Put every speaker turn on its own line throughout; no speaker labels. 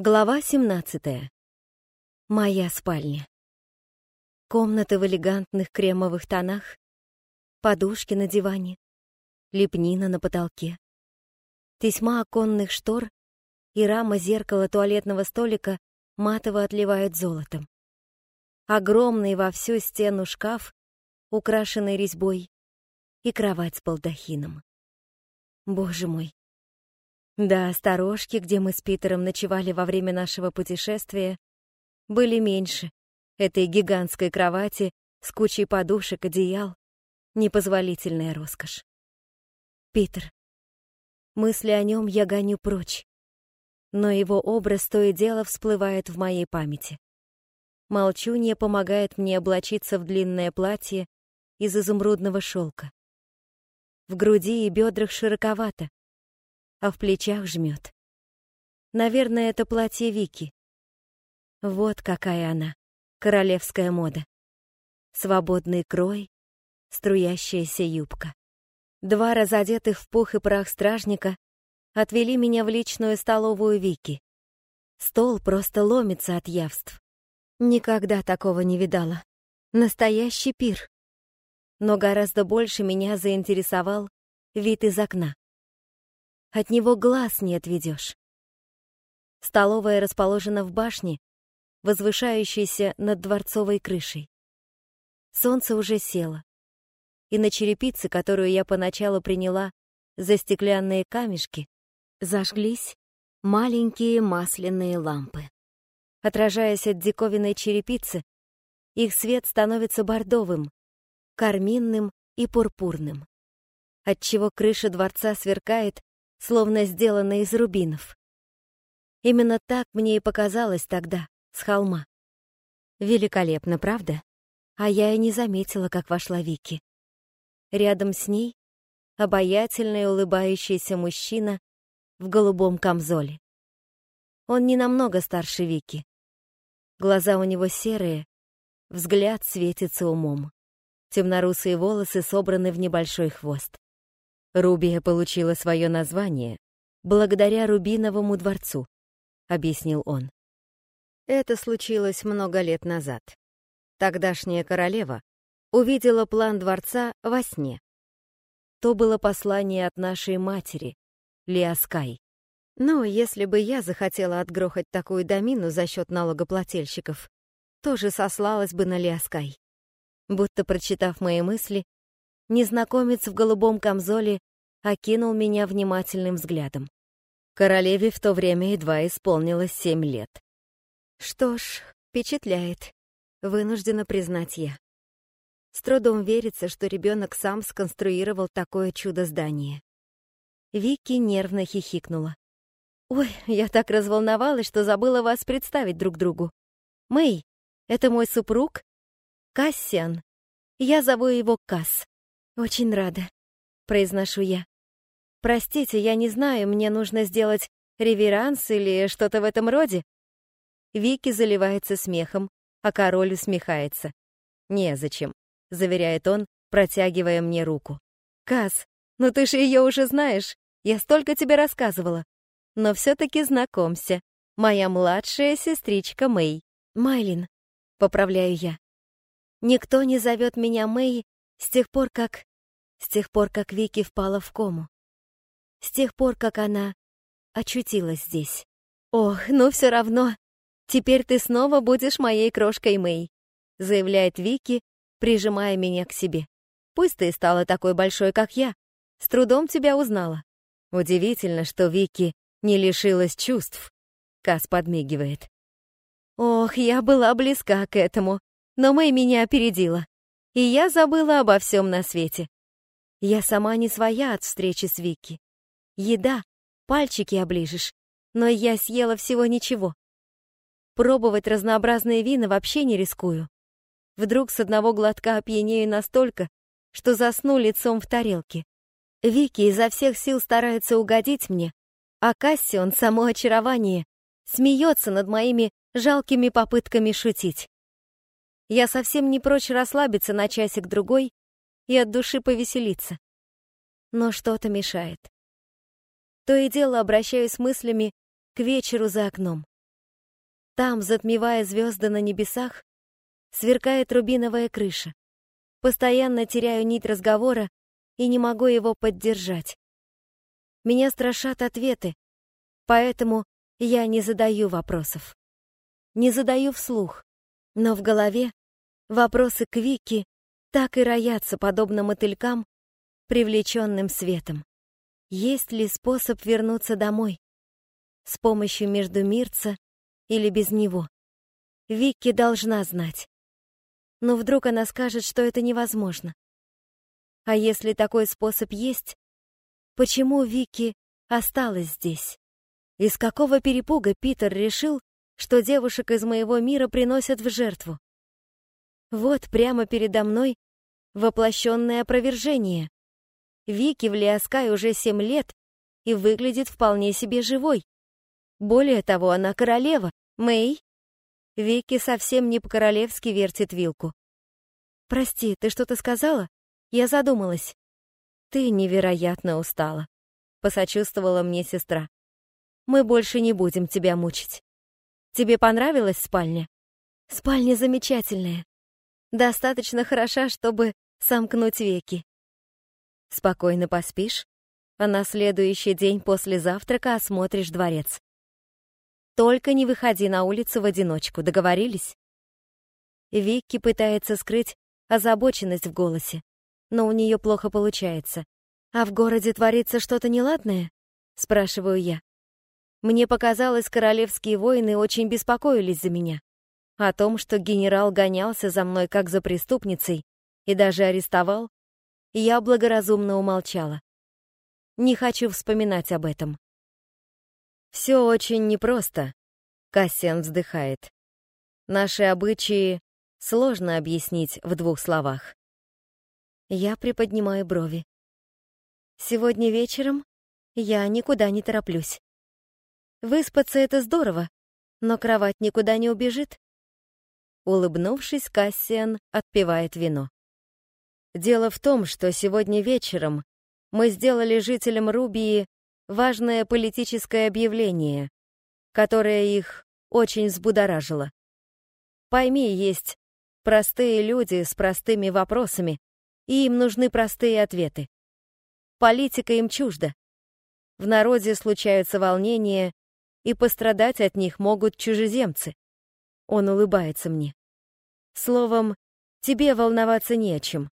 Глава 17. Моя спальня. Комната в элегантных кремовых тонах, подушки на диване, лепнина на потолке, тесьма оконных штор и рама зеркала туалетного столика матово отливают золотом. Огромный во всю стену шкаф, украшенный резьбой, и кровать с балдахином. Боже мой, да, сторожки, где мы с Питером ночевали во время нашего путешествия, были меньше этой гигантской кровати с кучей подушек, одеял. Непозволительная роскошь. Питер. Мысли о нем я гоню прочь. Но его образ то и дело всплывает в моей памяти. Молчунья помогает мне облачиться в длинное платье из изумрудного шелка. В груди и бедрах широковато, а в плечах жмет. Наверное, это платье Вики. Вот какая она, королевская мода. Свободный крой, струящаяся юбка. Два разодетых в пух и прах стражника отвели меня в личную столовую Вики. Стол просто ломится от явств. Никогда такого не видала. Настоящий пир. Но гораздо больше меня заинтересовал вид из окна. От него глаз не отведешь. Столовая расположена в башне, возвышающейся над дворцовой крышей. Солнце уже село, и на черепице, которую я поначалу приняла за стеклянные камешки, зажглись маленькие масляные лампы. Отражаясь от диковинной черепицы, их свет становится бордовым, карминным и пурпурным, отчего крыша дворца сверкает словно сделанная из рубинов. Именно так мне и показалось тогда, с холма. Великолепно, правда? А я и не заметила, как вошла Вики. Рядом с ней обаятельный улыбающийся мужчина в голубом камзоле. Он не намного старше Вики. Глаза у него серые, взгляд светится умом. Темнорусые волосы собраны в небольшой хвост. Рубия получила свое название благодаря Рубиновому дворцу, объяснил он. Это случилось много лет назад. Тогдашняя королева увидела план дворца во сне. То было послание от нашей матери, Лиаскай. Но если бы я захотела отгрохать такую домину за счет налогоплательщиков, тоже сослалась бы на Лиаскай. Будто прочитав мои мысли, незнакомец в голубом камзоле окинул меня внимательным взглядом. Королеве в то время едва исполнилось семь лет. Что ж, впечатляет, вынуждена признать я. С трудом верится, что ребенок сам сконструировал такое чудо-здание. Вики нервно хихикнула. «Ой, я так разволновалась, что забыла вас представить друг другу. Мэй, это мой супруг Кассиан. Я зову его Касс. Очень рада произношу я. Простите, я не знаю, мне нужно сделать реверанс или что-то в этом роде. Вики заливается смехом, а король усмехается. «Незачем», — заверяет он, протягивая мне руку. «Каз, ну ты же ее уже знаешь, я столько тебе рассказывала. Но все-таки знакомься, моя младшая сестричка Мэй. Майлин», — поправляю я. Никто не зовет меня Мэй с тех пор, как с тех пор, как Вики впала в кому. С тех пор, как она очутилась здесь. «Ох, ну все равно. Теперь ты снова будешь моей крошкой Мэй», заявляет Вики, прижимая меня к себе. «Пусть ты стала такой большой, как я. С трудом тебя узнала». Удивительно, что Вики не лишилась чувств. Кас подмигивает. Ох, я была близка к этому, но Мэй меня опередила. И я забыла обо всем на свете. Я сама не своя от встречи с Вики. Еда, пальчики оближешь, но я съела всего ничего. Пробовать разнообразные вина вообще не рискую. Вдруг с одного глотка опьянею настолько, что засну лицом в тарелке. Вики изо всех сил старается угодить мне, а Кассион, само очарование, смеется над моими жалкими попытками шутить. Я совсем не прочь расслабиться на часик-другой и от души повеселиться. Но что-то мешает. То и дело обращаюсь мыслями к вечеру за окном. Там, затмевая звезды на небесах, сверкает рубиновая крыша. Постоянно теряю нить разговора и не могу его поддержать. Меня страшат ответы, поэтому я не задаю вопросов. Не задаю вслух, но в голове вопросы к Вике так и роятся, подобно мотылькам, привлеченным светом. Есть ли способ вернуться домой? С помощью междумирца или без него? Вики должна знать. Но вдруг она скажет, что это невозможно. А если такой способ есть, почему Вики осталась здесь? Из какого перепуга Питер решил, что девушек из моего мира приносят в жертву? Вот прямо передо мной воплощенное опровержение. Вики в Лиаскай уже семь лет и выглядит вполне себе живой. Более того, она королева. Мэй? Вики совсем не по-королевски вертит вилку. «Прости, ты что-то сказала?» Я задумалась. «Ты невероятно устала», — посочувствовала мне сестра. «Мы больше не будем тебя мучить. Тебе понравилась спальня?» «Спальня замечательная. Достаточно хороша, чтобы сомкнуть веки. Спокойно поспишь, а на следующий день после завтрака осмотришь дворец. Только не выходи на улицу в одиночку, договорились?» Вики пытается скрыть озабоченность в голосе но у нее плохо получается. «А в городе творится что-то неладное?» — спрашиваю я. Мне показалось, королевские воины очень беспокоились за меня. О том, что генерал гонялся за мной как за преступницей и даже арестовал, я благоразумно умолчала. Не хочу вспоминать об этом. «Все очень непросто», — Кассиан вздыхает. «Наши обычаи сложно объяснить в двух словах. Я приподнимаю брови. Сегодня вечером я никуда не тороплюсь. Выспаться — это здорово, но кровать никуда не убежит. Улыбнувшись, Кассиан отпивает вино. Дело в том, что сегодня вечером мы сделали жителям Рубии важное политическое объявление, которое их очень взбудоражило. Пойми, есть простые люди с простыми вопросами, и им нужны простые ответы. Политика им чужда. В народе случаются волнения, и пострадать от них могут чужеземцы. Он улыбается мне. Словом, тебе волноваться не о чем.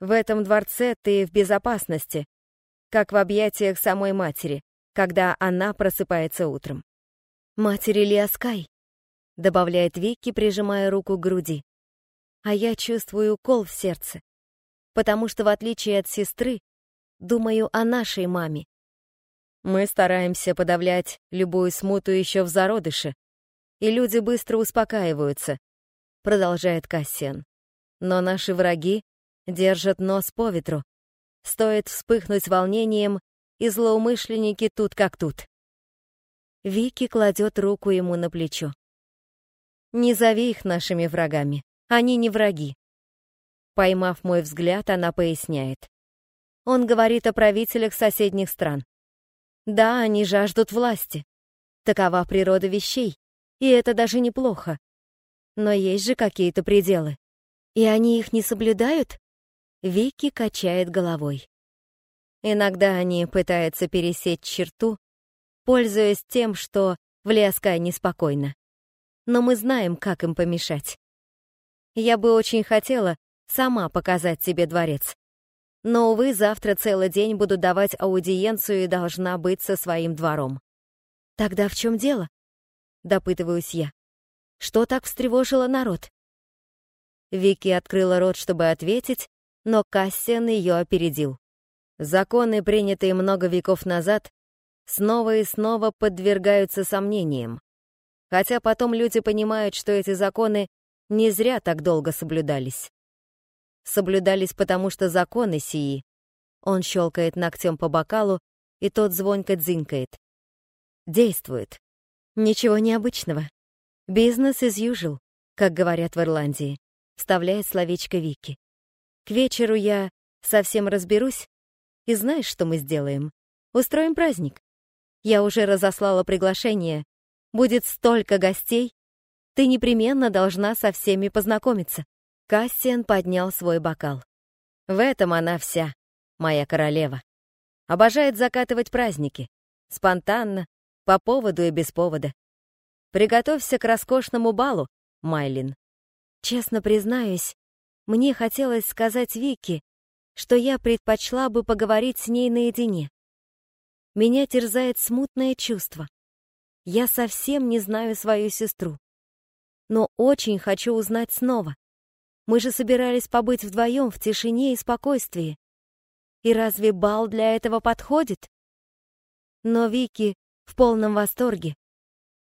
В этом дворце ты в безопасности, как в объятиях самой матери, когда она просыпается утром. «Матери Лиаскай», — добавляет Вики, прижимая руку к груди. А я чувствую укол в сердце потому что, в отличие от сестры, думаю о нашей маме. Мы стараемся подавлять любую смуту еще в зародыше, и люди быстро успокаиваются, продолжает Кассиан. Но наши враги держат нос по ветру. Стоит вспыхнуть волнением, и злоумышленники тут как тут. Вики кладет руку ему на плечо. Не зови их нашими врагами. Они не враги. Поймав мой взгляд, она поясняет. Он говорит о правителях соседних стран. Да, они жаждут власти. Такова природа вещей, и это даже неплохо. Но есть же какие-то пределы. И они их не соблюдают? Вики качает головой. Иногда они пытаются пересечь черту, пользуясь тем, что в Лиаскай неспокойно. Но мы знаем, как им помешать. Я бы очень хотела, сама показать тебе дворец. Но, увы, завтра целый день буду давать аудиенцию и должна быть со своим двором. Тогда в чем дело? Допытываюсь я. Что так встревожило народ? Вики открыла рот, чтобы ответить, но Кассиан ее опередил. Законы, принятые много веков назад, снова и снова подвергаются сомнениям. Хотя потом люди понимают, что эти законы не зря так долго соблюдались соблюдались потому, что законы сии. Он щелкает ногтем по бокалу, и тот звонко дзинкает. Действует. Ничего необычного. Business as usual, как говорят в Ирландии, вставляет словечко Вики. К вечеру я совсем разберусь, и знаешь, что мы сделаем? Устроим праздник. Я уже разослала приглашение. Будет столько гостей, Ты непременно должна со всеми познакомиться. Кассиан поднял свой бокал. В этом она вся, моя королева. Обожает закатывать праздники. Спонтанно, по поводу и без повода. Приготовься к роскошному балу, Майлин. Честно признаюсь, мне хотелось сказать Вике, что я предпочла бы поговорить с ней наедине. Меня терзает смутное чувство. Я совсем не знаю свою сестру. Но очень хочу узнать снова. Мы же собирались побыть вдвоем в тишине и спокойствии. И разве бал для этого подходит? Но Вики в полном восторге,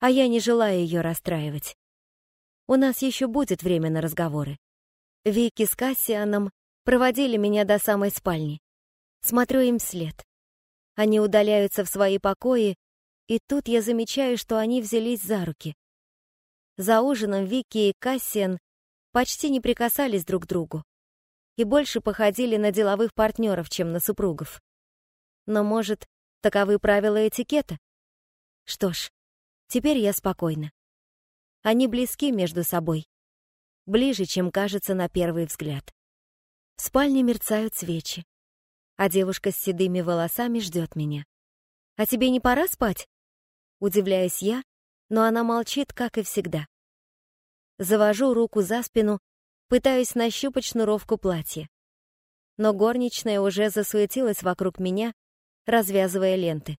а я не желаю ее расстраивать. У нас еще будет время на разговоры. Вики с Кассианом проводили меня до самой спальни. Смотрю им вслед. Они удаляются в свои покои, и тут я замечаю, что они взялись за руки. За ужином Вики и Кассиан почти не прикасались друг к другу и больше походили на деловых партнеров, чем на супругов. Но, может, таковы правила этикета? Что ж, теперь я спокойна. Они близки между собой. Ближе, чем кажется на первый взгляд. В спальне мерцают свечи, а девушка с седыми волосами ждет меня. «А тебе не пора спать?» Удивляюсь я, но она молчит, как и всегда. Завожу руку за спину, пытаюсь нащупать шнуровку платья. Но горничная уже засуетилась вокруг меня, развязывая ленты.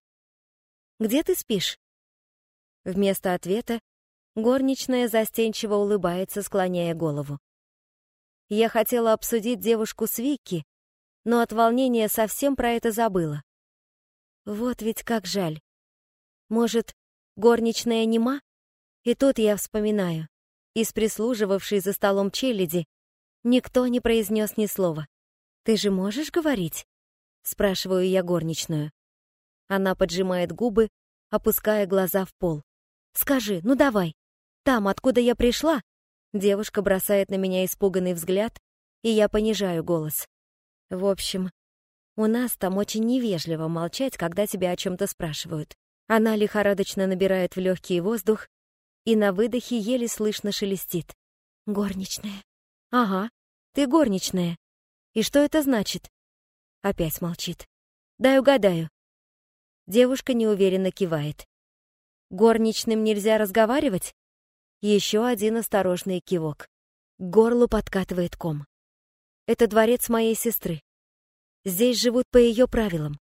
«Где ты спишь?» Вместо ответа Горничная застенчиво улыбается, склоняя голову. Я хотела обсудить девушку с Вики, но от волнения совсем про это забыла. Вот ведь как жаль. Может, горничная нема? И тут я вспоминаю. Из прислуживавшей за столом челяди никто не произнес ни слова. «Ты же можешь говорить?» — спрашиваю я горничную. Она поджимает губы, опуская глаза в пол. «Скажи, ну давай, там, откуда я пришла?» Девушка бросает на меня испуганный взгляд, и я понижаю голос. В общем, у нас там очень невежливо молчать, когда тебя о чем-то спрашивают. Она лихорадочно набирает в легкий воздух и на выдохе еле слышно шелестит. «Горничная». «Ага, ты горничная. И что это значит?» Опять молчит. «Дай угадаю». Девушка неуверенно кивает. «Горничным нельзя разговаривать?» Еще один осторожный кивок. К горлу подкатывает ком. Это дворец моей сестры. Здесь живут по ее правилам.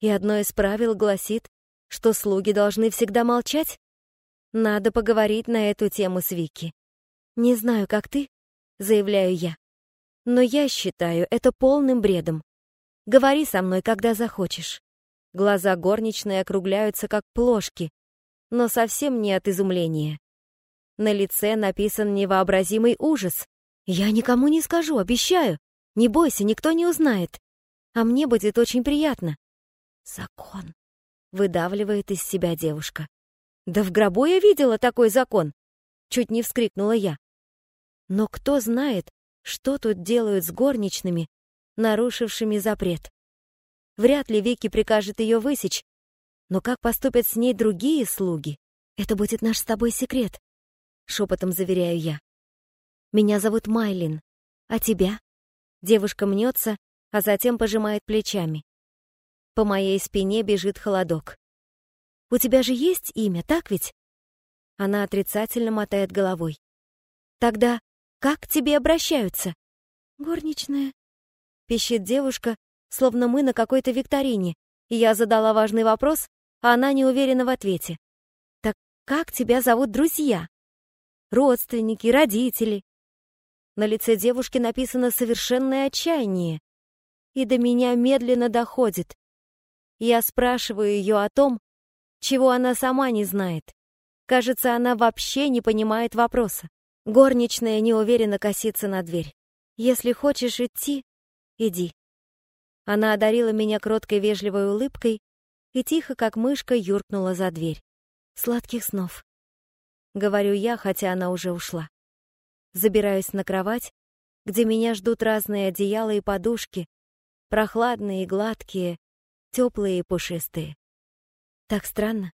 И одно из правил гласит, что слуги должны всегда молчать. Надо поговорить на эту тему с Вики. Не знаю, как ты, заявляю я. Но я считаю это полным бредом. Говори со мной, когда захочешь. Глаза горничной округляются, как плошки, но совсем не от изумления. На лице написан невообразимый ужас. «Я никому не скажу, обещаю. Не бойся, никто не узнает. А мне будет очень приятно». «Закон», — выдавливает из себя девушка. «Да в гробу я видела такой закон!» Чуть не вскрикнула я. Но кто знает, что тут делают с горничными, нарушившими запрет. Вряд ли Вики прикажет ее высечь, но как поступят с ней другие слуги? Это будет наш с тобой секрет. Шепотом заверяю я. Меня зовут Майлин. А тебя? Девушка мнется, а затем пожимает плечами. По моей спине бежит холодок. У тебя же есть имя, так ведь? Она отрицательно мотает головой. Тогда как к тебе обращаются? Горничная. Пищит девушка, словно мы на какой-то викторине, и я задала важный вопрос, а она не уверена в ответе. Так как тебя зовут друзья? Родственники, родители. На лице девушки написано совершенное отчаяние. И до меня медленно доходит. Я спрашиваю ее о том, чего она сама не знает. Кажется, она вообще не понимает вопроса. Горничная неуверенно косится на дверь. «Если хочешь идти, иди». Она одарила меня кроткой вежливой улыбкой и тихо, как мышка, юркнула за дверь. Сладких снов. Говорю я, хотя она уже ушла. Забираюсь на кровать, где меня ждут разные одеяла и подушки, прохладные и гладкие, теплые и пушистые. Так странно.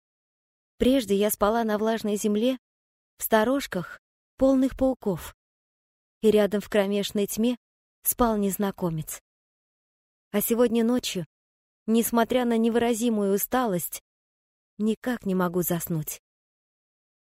Прежде я спала на влажной земле, В сторожках полных пауков. И рядом в кромешной тьме спал незнакомец. А сегодня ночью, несмотря на невыразимую усталость, никак не могу заснуть.